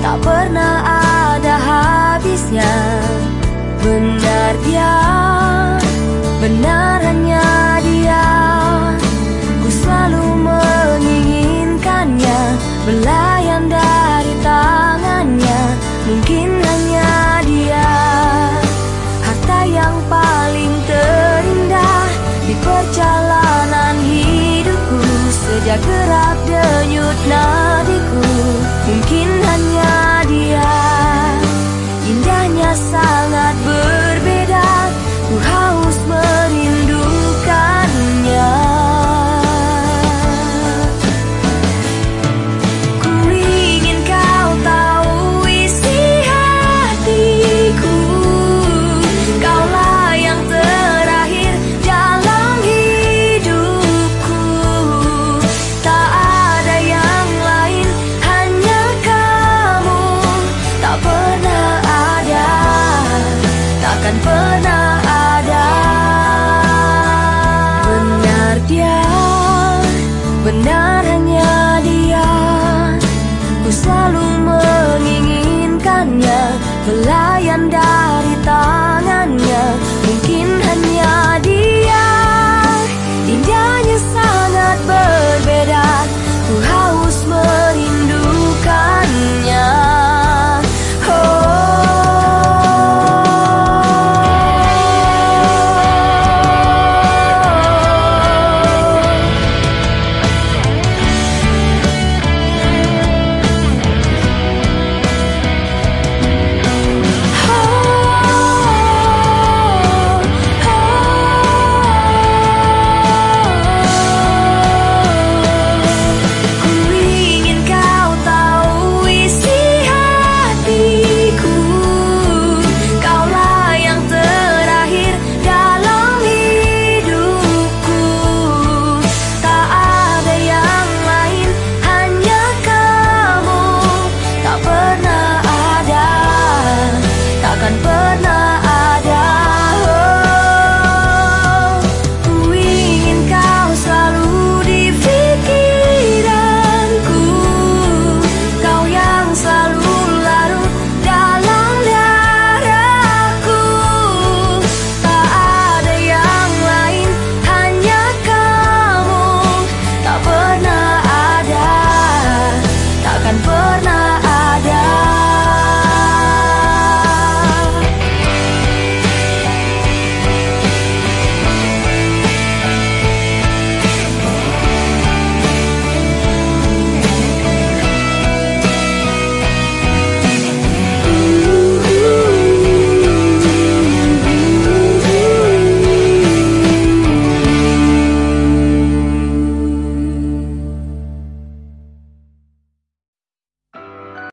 tak pernah ada habisnya. Benar dia, benar hanya dia. Ku selalu menginginkannya Belayan dari tangannya. Mungkin hanya dia Harta yang paling terindah Di perjalanan hidupku. Sejak gerak denyut nafas sangat ber Selalu menginginkannya. Pelayan dari tanah